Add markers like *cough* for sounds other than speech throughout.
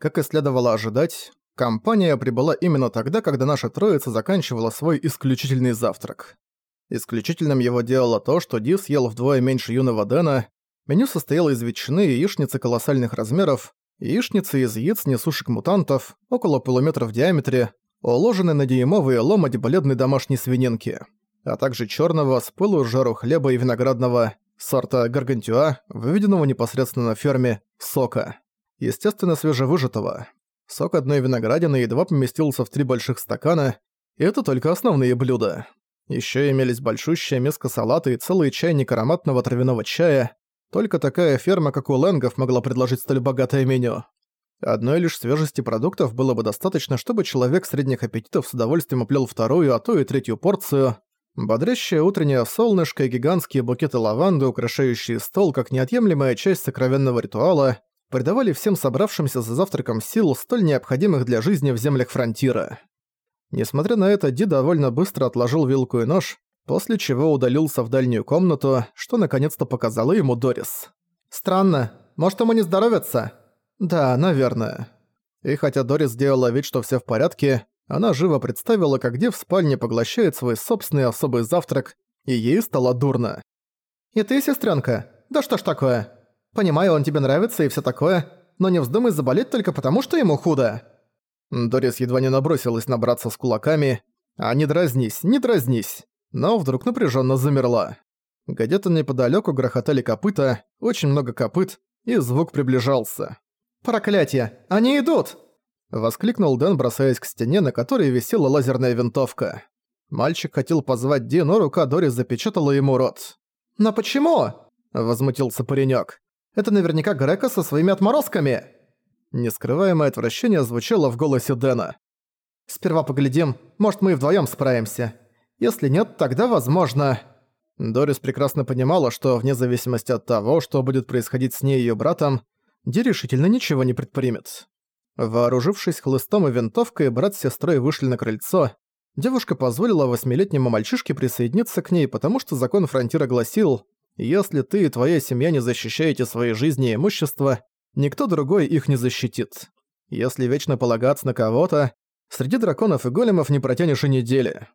Как и следовало ожидать, компания прибыла именно тогда, когда наша троица заканчивала свой исключительный завтрак. Исключительным его делало то, что Ди съел вдвое меньше юного Дэна, меню состояло из ветчины и яичницы колоссальных размеров, яичницы из яиц несушек мутантов, около полуметра в диаметре, уложены на дюймовые ломать бледной домашней свининки, а также черного с пылу жару хлеба и виноградного сорта гаргантюа, выведенного непосредственно на ферме, сока. Естественно, свежевыжатого. Сок одной виноградины едва поместился в три больших стакана, и это только основные блюда. Еще имелись большущая миска салата и целый чайник ароматного травяного чая. Только такая ферма, как у Лэнгов, могла предложить столь богатое меню. Одной лишь свежести продуктов было бы достаточно, чтобы человек средних аппетитов с удовольствием оплел вторую, а то и третью порцию. Бодрящее утреннее солнышко и гигантские букеты лаванды, украшающие стол как неотъемлемая часть сокровенного ритуала, придавали всем собравшимся за завтраком сил, столь необходимых для жизни в землях Фронтира. Несмотря на это, Ди довольно быстро отложил вилку и нож, после чего удалился в дальнюю комнату, что наконец-то показала ему Дорис. «Странно. Может, ему не здоровится?» «Да, наверное». И хотя Дорис сделала вид, что все в порядке, она живо представила, как Ди в спальне поглощает свой собственный особый завтрак, и ей стало дурно. «И ты, сестренка? Да что ж такое? Понимаю, он тебе нравится и все такое, но не вздумай заболеть только потому, что ему худо». Дорис едва не набросилась набраться с кулаками. «А не дразнись, не дразнись!» Но вдруг напряженно замерла. Где-то неподалеку грохотали копыта, очень много копыт, и звук приближался. «Проклятие! Они идут!» Воскликнул Дэн, бросаясь к стене, на которой висела лазерная винтовка. Мальчик хотел позвать Ди, но рука Дори запечатала ему рот. «Но почему?» – возмутился паренек. «Это наверняка Грека со своими отморозками!» Нескрываемое отвращение звучало в голосе Дэна. «Сперва поглядим, может мы и вдвоём справимся. Если нет, тогда возможно...» Дорис прекрасно понимала, что вне зависимости от того, что будет происходить с ней и её братом, Ди решительно ничего не предпримет. Вооружившись хлыстом и винтовкой, брат с сестрой вышли на крыльцо. Девушка позволила восьмилетнему мальчишке присоединиться к ней, потому что закон Фронтира гласил, «Если ты и твоя семья не защищаете свои жизни и имущество, никто другой их не защитит. Если вечно полагаться на кого-то, среди драконов и големов не протянешь и недели».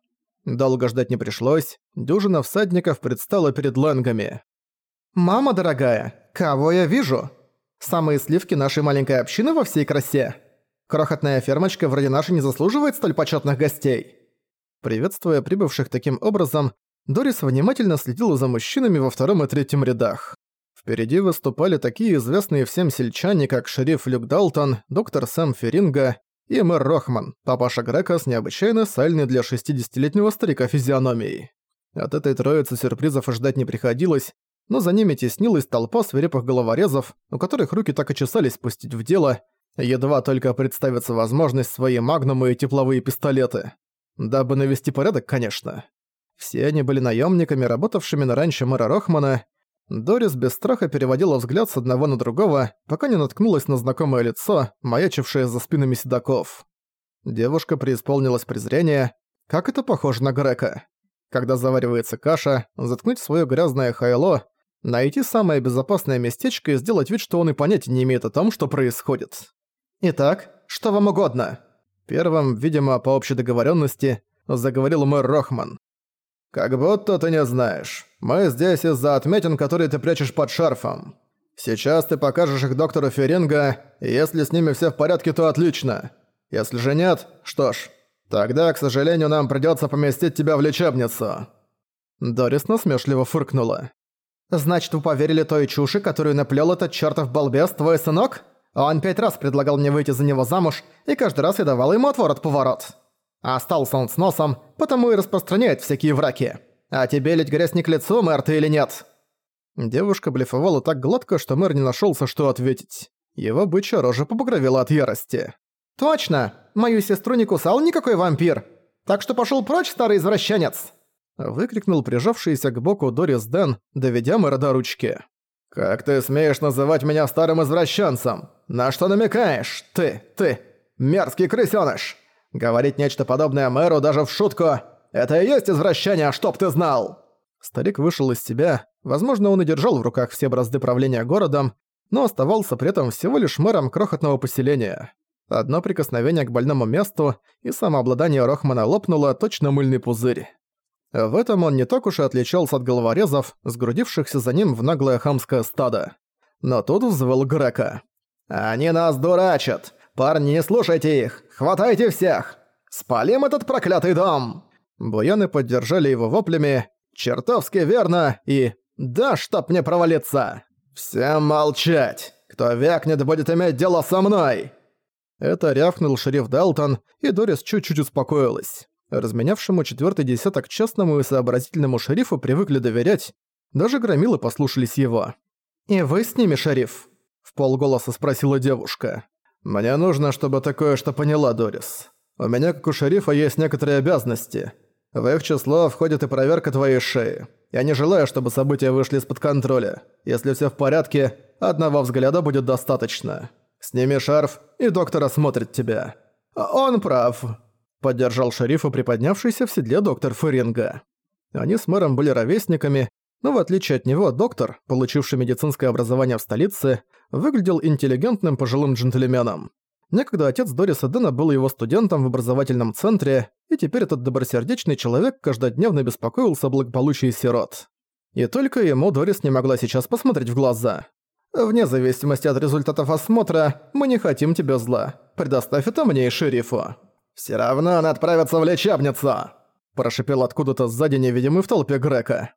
Долго ждать не пришлось, дюжина всадников предстала перед лэнгами. «Мама дорогая, кого я вижу?» Самые сливки нашей маленькой общины во всей красе. Крохотная фермочка вроде нашей не заслуживает столь почетных гостей. Приветствуя прибывших таким образом, Дорис внимательно следила за мужчинами во втором и третьем рядах. Впереди выступали такие известные всем сельчане, как шериф Люк Далтон, доктор Сэм Феринга и мэр Рохман, папаша Грека с необычайно сальной для 60-летнего старика физиономией. От этой троицы сюрпризов ждать не приходилось, но за ними теснилась толпа свирепых головорезов, у которых руки так и чесались пустить в дело, едва только представится возможность свои магнумы и тепловые пистолеты. Дабы навести порядок, конечно. Все они были наемниками, работавшими на ранчо мэра Рохмана. Дорис без страха переводила взгляд с одного на другого, пока не наткнулась на знакомое лицо, маячившее за спинами седаков. Девушка преисполнилась презрения. Как это похоже на Грека. Когда заваривается каша, заткнуть свое грязное хайло, найти самое безопасное местечко и сделать вид, что он и понятия не имеет о том, что происходит. «Итак, что вам угодно?» Первым, видимо, по общей договоренности, заговорил мэр Рохман. «Как будто ты не знаешь. Мы здесь из-за отметин, которые ты прячешь под шарфом. Сейчас ты покажешь их доктору Феринга, и если с ними все в порядке, то отлично. Если же нет, что ж, тогда, к сожалению, нам придется поместить тебя в лечебницу». Дорис насмешливо фыркнула. «Значит, вы поверили той чуши, которую наплел этот чертов балбес, твой сынок? Он пять раз предлагал мне выйти за него замуж, и каждый раз я давал ему отворот-поворот. Остался он с носом, потому и распространяет всякие враки. А тебе лить грязь не к лицу, мэр, ты или нет?» Девушка блефовала так гладко, что мэр не нашелся, что ответить. Его бычья рожа побагровела от ярости. «Точно! Мою сестру не кусал никакой вампир! Так что пошел прочь, старый извращенец!» Выкрикнул прижавшийся к боку Дорис Дэн, доведя мэра до ручки. «Как ты смеешь называть меня старым извращенцем? На что намекаешь? Ты, ты, мерзкий крысёныш! Говорить нечто подобное мэру даже в шутку – это и есть извращение, чтоб ты знал!» Старик вышел из себя, возможно, он и держал в руках все бразды правления городом, но оставался при этом всего лишь мэром крохотного поселения. Одно прикосновение к больному месту, и самообладание Рохмана лопнуло точно мыльный пузырь. В этом он не так уж и отличался от головорезов, сгрудившихся за ним в наглое хамское стадо. Но тут взвыл Грека. «Они нас дурачат! Парни, не слушайте их! Хватайте всех! Спалим этот проклятый дом!» Буяны поддержали его воплями «Чертовски верно!» и «Да, чтоб мне провалиться!» «Всем молчать! Кто вякнет, будет иметь дело со мной!» Это рявкнул шериф Далтон, и Дорис чуть-чуть успокоилась. Разменявшему четвертый десяток честному и сообразительному шерифу привыкли доверять, даже громилы послушались его. «И вы с ними, шериф?» – в полголоса спросила девушка. «Мне нужно, чтобы такое что поняла, Дорис. У меня, как у шерифа, есть некоторые обязанности. В их число входит и проверка твоей шеи. Я не желаю, чтобы события вышли из-под контроля. Если все в порядке, одного взгляда будет достаточно. Сними шарф, и доктор осмотрит тебя». «Он прав», — поддержал шерифа приподнявшийся в седле доктор Феринга. Они с мэром были ровесниками, но в отличие от него доктор, получивший медицинское образование в столице, выглядел интеллигентным пожилым джентльменом. Некогда отец Дориса Дэна был его студентом в образовательном центре, и теперь этот добросердечный человек каждодневно беспокоился о благополучии сирот. И только ему Дорис не могла сейчас посмотреть в глаза. «Вне зависимости от результатов осмотра, мы не хотим тебе зла. Предоставь это мне и шерифу». «Всё равно он отправится в лечебницу!» Прошипел откуда-то сзади невидимый в толпе Грека.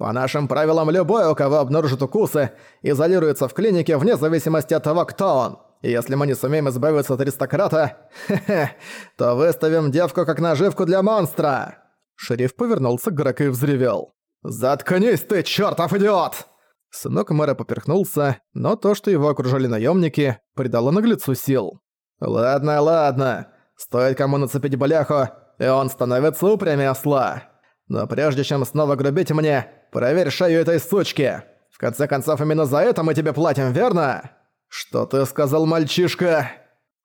«По нашим правилам, любой, у кого обнаружат укусы, изолируется в клинике вне зависимости от того, кто он. И если мы не сумеем избавиться от аристократа, *laughs* то выставим девку как наживку для монстра!» Шериф повернулся к Греку и взревел. «Заткнись ты, чертов идиот!» Сынок мэра поперхнулся, но то, что его окружали наемники, придало наглецу сил. «Ладно, ладно. Стоит кому нацепить бляху, и он становится упрямее осла. Но прежде чем снова грубить мне, проверь шею этой сучки. В конце концов, именно за это мы тебе платим, верно?» «Что ты сказал, мальчишка?»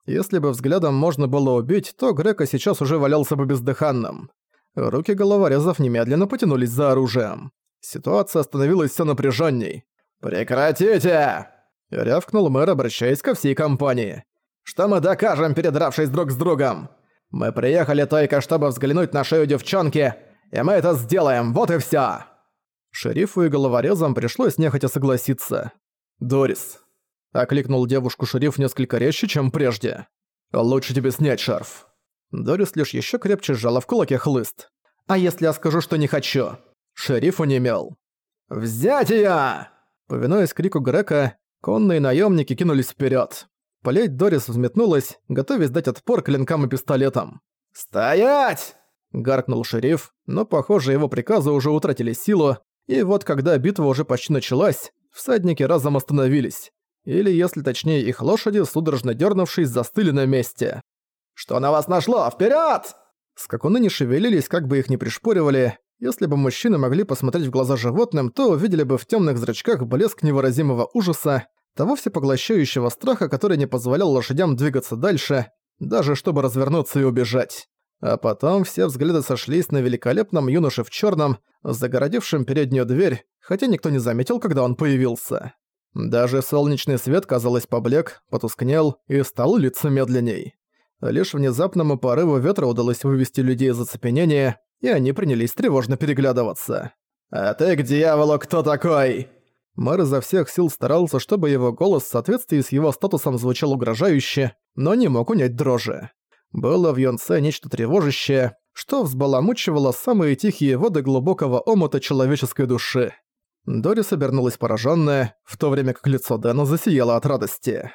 Если бы взглядом можно было убить, то Грека сейчас уже валялся бы бездыханным. Руки головорезов немедленно потянулись за оружием. Ситуация становилась все напряженней. «Прекратите!» — рявкнул мэр, обращаясь ко всей компании. «Что мы докажем, передравшись друг с другом? Мы приехали только, чтобы взглянуть на шею девчонки, и мы это сделаем, вот и всё!» Шерифу и головорезам пришлось нехотя согласиться. «Дорис», — окликнул девушку шериф несколько резче, чем прежде. «Лучше тебе снять шарф». Дорис лишь ещё крепче сжала в кулаке хлыст. «А если я скажу, что не хочу?» Шериф онемел. «Взять её!» Повинуясь крику Грека, конные наемники кинулись вперед. Плеть Дорис взметнулась, готовясь дать отпор клинкам и пистолетам. «Стоять!» – гаркнул шериф, но, похоже, его приказы уже утратили силу, и вот когда битва уже почти началась, всадники разом остановились. Или, если точнее, их лошади, судорожно дернувшись, застыли на месте. «Что на вас нашло? Вперед! Скакуны не шевелились, как бы их ни пришпоривали, если бы мужчины могли посмотреть в глаза животным, то увидели бы в темных зрачках блеск невыразимого ужаса, того всепоглощающего страха, который не позволял лошадям двигаться дальше, даже чтобы развернуться и убежать. А потом все взгляды сошлись на великолепном юноше в черном, загородившем переднюю дверь, хотя никто не заметил, когда он появился. Даже солнечный свет, казалось, поблек, потускнел и стал литься медленней. Лишь внезапному порыву ветра удалось вывести людей из оцепенения, и они принялись тревожно переглядываться. «А ты к дьяволу кто такой?» Мэр изо всех сил старался, чтобы его голос в соответствии с его статусом звучал угрожающе, но не мог унять дрожи. Было в Йонсе нечто тревожащее, что взбаламучивало самые тихие воды глубокого омута человеческой души. Дорис обернулась пораженная, в то время как лицо Дэна засияло от радости.